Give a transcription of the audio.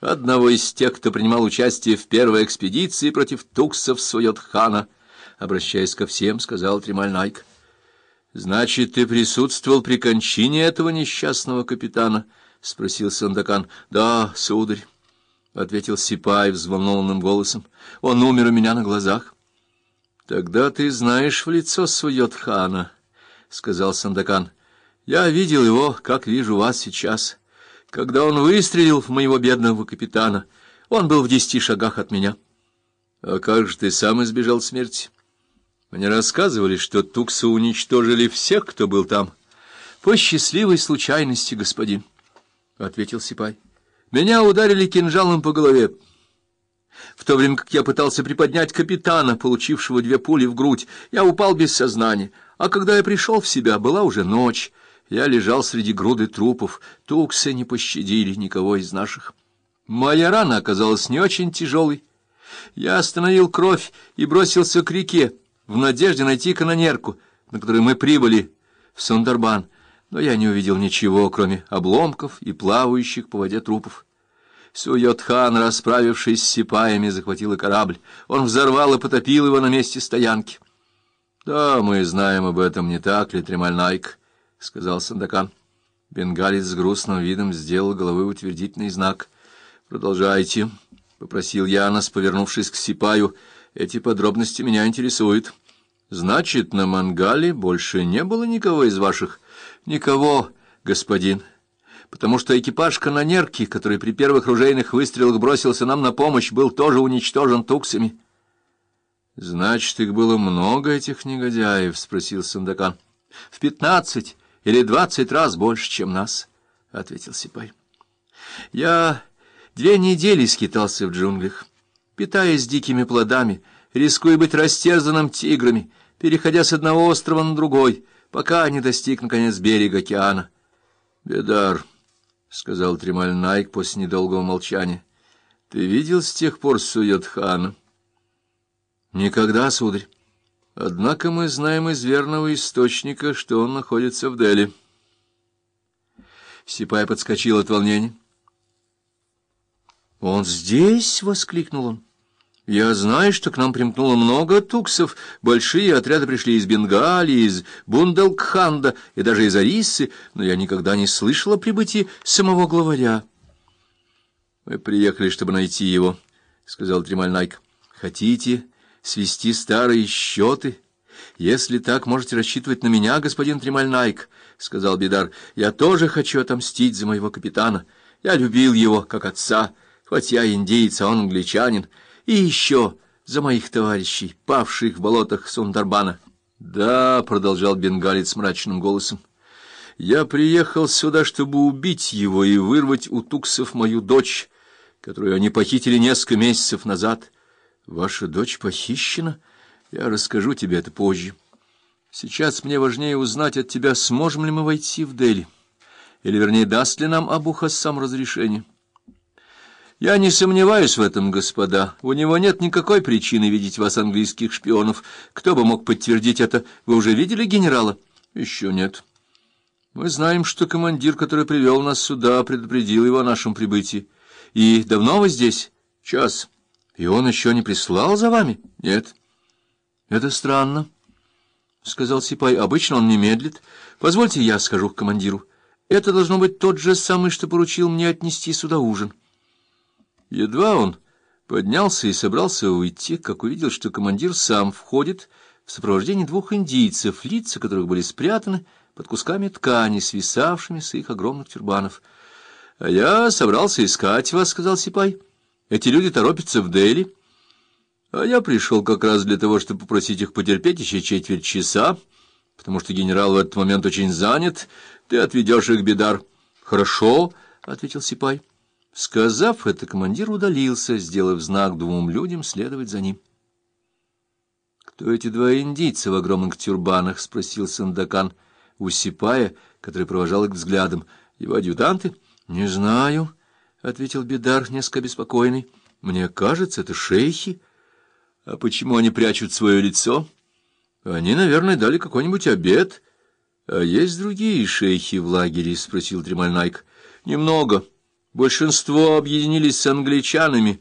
одного из тех, кто принимал участие в первой экспедиции против туксов Суйот-хана, обращаясь ко всем, сказал Тремаль-Найк. — Значит, ты присутствовал при кончине этого несчастного капитана? — спросил Сандакан. — Да, сударь, — ответил Сипай взволнованным голосом. — Он умер у меня на глазах. — Тогда ты знаешь в лицо Суйот-хана, — сказал Сандакан. — Я видел его, как вижу вас сейчас. Когда он выстрелил в моего бедного капитана, он был в десяти шагах от меня. — А как же ты сам избежал смерти? Мне рассказывали, что туксы уничтожили всех, кто был там. — По счастливой случайности, господин, — ответил Сипай. — Меня ударили кинжалом по голове. В то время как я пытался приподнять капитана, получившего две пули в грудь, я упал без сознания, а когда я пришел в себя, была уже ночь. Я лежал среди груды трупов, туксы не пощадили никого из наших. Моя рана оказалась не очень тяжелой. Я остановил кровь и бросился к реке, в надежде найти канонерку, на которой мы прибыли в Сундарбан, но я не увидел ничего, кроме обломков и плавающих по воде трупов. Суйот-хан, расправившись с сипаями, захватил корабль. Он взорвал и потопил его на месте стоянки. — Да, мы знаем об этом, не так ли, Тремальнайк? — сказал Сандакан. Бенгалец с грустным видом сделал головой утвердительный знак. — Продолжайте, — попросил Янос, повернувшись к Сипаю. — Эти подробности меня интересуют. — Значит, на Мангале больше не было никого из ваших? — Никого, господин. — потому что экипаж канонерки, который при первых ружейных выстрелах бросился нам на помощь, был тоже уничтожен туксами. — Значит, их было много, этих негодяев? — спросил Сандакан. — В пятнадцать или двадцать раз больше, чем нас, — ответил Сипай. — Я две недели скитался в джунглях, питаясь дикими плодами, рискуя быть растерзанным тиграми, переходя с одного острова на другой, пока не достиг, наконец, берега океана. — Бедар... — сказал Тремаль Найк после недолгого молчания. — Ты видел с тех пор Суйотхана? — Никогда, сударь. Однако мы знаем из верного источника, что он находится в Дели. Сипай подскочил от волнения. — Он здесь? — воскликнул он. Я знаю, что к нам примкнуло много туксов. Большие отряды пришли из Бенгалии, из Бунделкханда и даже из Ариссы, но я никогда не слышал о прибытии самого главаря. — Мы приехали, чтобы найти его, — сказал Тремаль Найк. — Хотите свести старые счеты? Если так, можете рассчитывать на меня, господин Тремаль Найк, — сказал Бидар. — Я тоже хочу отомстить за моего капитана. Я любил его, как отца, хоть я индейец, а он англичанин. И еще за моих товарищей, павших в болотах Сундарбана. — Да, — продолжал бенгалец мрачным голосом, — я приехал сюда, чтобы убить его и вырвать у туксов мою дочь, которую они похитили несколько месяцев назад. Ваша дочь похищена? Я расскажу тебе это позже. Сейчас мне важнее узнать от тебя, сможем ли мы войти в Дели, или, вернее, даст ли нам Абу Хассам разрешение. — я не сомневаюсь в этом, господа. У него нет никакой причины видеть вас, английских шпионов. Кто бы мог подтвердить это? Вы уже видели генерала? Еще нет. Мы знаем, что командир, который привел нас сюда, предупредил его о нашем прибытии. И давно вы здесь? Час. И он еще не прислал за вами? Нет. Это странно, — сказал Сипай. Обычно он не медлит. Позвольте, я скажу к командиру. Это должно быть тот же самый, что поручил мне отнести сюда ужин. Едва он поднялся и собрался уйти, как увидел, что командир сам входит в сопровождении двух индийцев, лица которых были спрятаны под кусками ткани, свисавшими с их огромных тюрбанов. — А я собрался искать вас, — сказал Сипай. — Эти люди торопятся в Дели. А я пришел как раз для того, чтобы попросить их потерпеть еще четверть часа, потому что генерал в этот момент очень занят. Ты отведешь их, Бедар. — Хорошо, — ответил Сипай. Сказав это, командир удалился, сделав знак двум людям следовать за ним. — Кто эти два индийца в огромных тюрбанах? — спросил Сандакан, усипая, который провожал их взглядом. — Его адъютанты? — Не знаю, — ответил Бедар, несколько беспокойный. — Мне кажется, это шейхи. — А почему они прячут свое лицо? — Они, наверное, дали какой-нибудь обед. — А есть другие шейхи в лагере? — спросил Тремальнайк. — Немного. — Большинство объединились с англичанами,